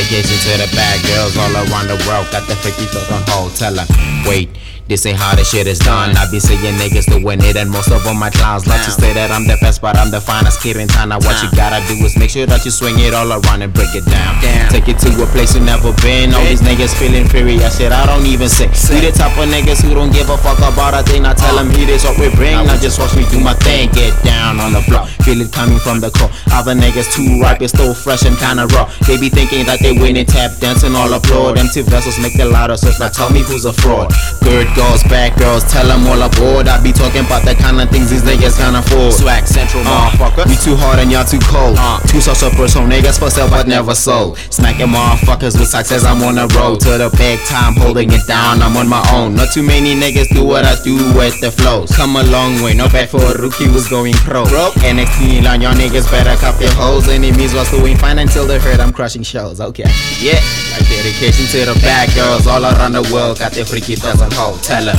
dedication to the bad girls all around the world. Got the freaky thought on hold. Tell her, wait. This ain't how the shit is done. I be seeing niggas doing it, and most of all my clowns. Like to say that I'm the best, but I'm the finest kid in town. Now what you gotta do is make sure that you swing it all around and break it down. Take it to a place you never been. All these niggas feeling furious, shit I don't even say. We the type of niggas who don't give a fuck about a thing. I tell them it is what we bring. Now just watch me do my thing, get down on the floor. Feel it coming from the core. Other niggas too ripe, it's still fresh and kinda raw. They be thinking that they winning, tap dancing, all applaud. Empty vessels make the louder, so now tell me who's a fraud. Good girls, bad girls, tell them all aboard. I be talking about the kind of things these niggas can't afford. Swag Central, Uh, motherfucker. we too hard and y'all too cold. Uh. Two sauce up so niggas for sale but never sold. Smacking motherfuckers with success, I'm on the road to the big time, holding it down. I'm on my own. Not too many niggas do what I do with the flows. Come a long way, not bad for a rookie who's going pro. Bro. NXT on y'all niggas better cup your hoes. Enemies was doing fine until they heard I'm crushing shows. Okay, yeah. Like dedication to the bad girls all around the world. Got the freaky thugs on hold. Tell 'em.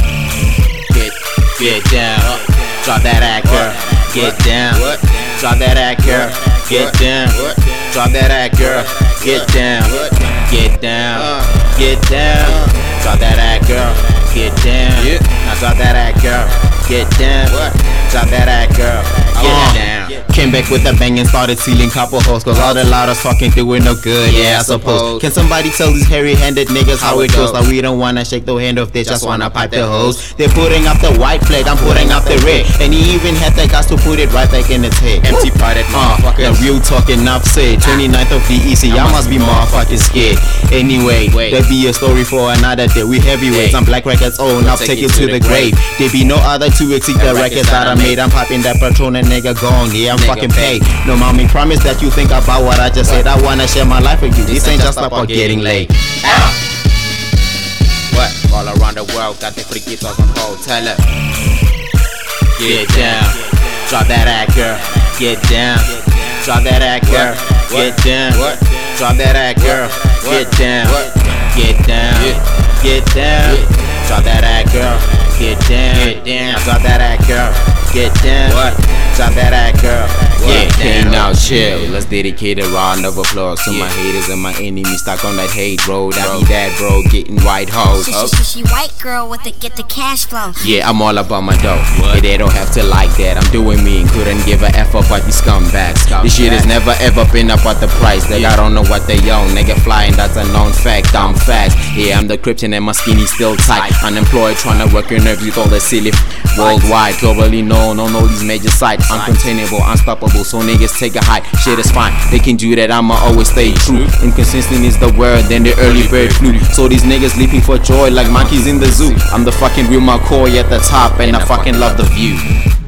Get, get down. Drop that act, girl. Get down. Drop that act, girl. Get down. Drop that act, girl. Get down. Get down. Uh. Get down. Drop that act, girl. Get down. Now drop that act, girl. Get down. Drop that act, girl. Get Uh. down. Came back with a bang and started sealing couple hoes Cause all the loudest talking through it no good, yeah I suppose. Can somebody tell these hairy handed niggas how, it goes? Like we don't wanna shake the hand off, they just wanna pipe the hose They're putting up the white flag, I'm putting up the red. And he even had the guts to put it right back in its head Empty potted uh, the motherfuckers. real talk enough said. 29th of DEC, y'all must be motherfucking scared. Anyway, there be a story for another day. We heavyweights. I'm Black Records own, I'll take, it to the grave. There be no other to exceed the records that I made. I'm popping that Patron and nigga gone, yeah I'm Nigga fucking paid No mommy promise that you think about what I just said. I wanna share my life with you, this ain't just about getting laid. Ah! What? All around the world, got the freaky thoughts on hold. Tell her. Get down, drop that act girl, get down. Drop that act girl, get down. Drop that act girl, get down. Get down, get down. Drop that act girl, get down. Get down. Drop that act girl, get down. Drop that act girl, What? get Hey, now chill. Let's dedicate a round of applause to my haters and my enemies stuck on that hate road I be that bro, getting white hoes She, she, she, she white girl with the get the cash flow. Yeah, I'm all about my dough. What? Yeah, they don't have to like that. I'm doing me and couldn't give a F about these scumbags. This shit has never ever been about the price. They I don't know what they own. Nigga flying, that's a known fact. I'm fact. Yeah, I'm the Krypton and my skinny still tight. Unemployed, trying to work your nerves with all the silly. Worldwide, globally known on all these major sites. Uncontainable, unstoppable. So niggas take a hike. Shit is fine. They can do that. I'ma always stay true. Inconsistent is the word. Then the early bird flew. So these niggas leaping for joy like monkeys in the zoo. I'm the fucking real McCoy at the top, and I fucking love the view.